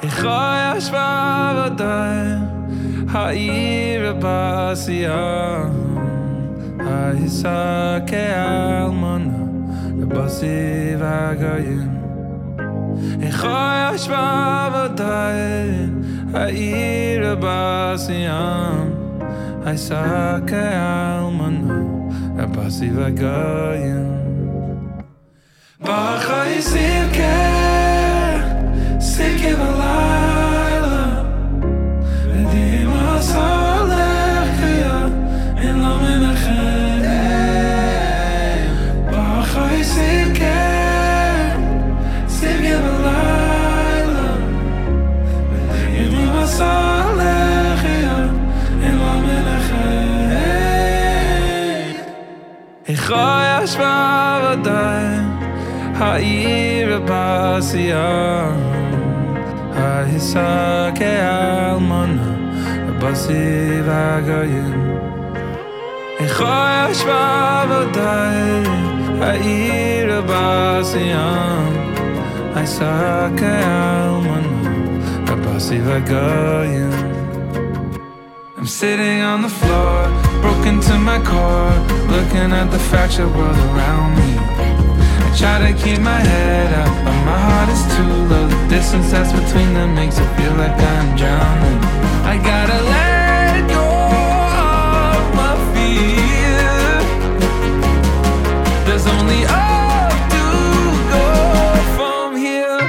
Ich hoi a schwaar odai Ha ir a basi a Ha isa ke almana Le basi vagayin Ich hoi a schwaar odai Ha ir a basi a Ha ke Ich khoy ashvar vadayim Ha'ir basiya Ha'isa ke almana Basi vagayim Ichoy ashvavaday Ha'ir basiya Ha'isa ke almana I'm sitting on the floor, broken to my core, looking at the fractured world around me. I try to keep my head up, but my heart is too low. The distance that's between them makes it feel like I'm drowning. I gotta let go of my fear. There's only up to go from here.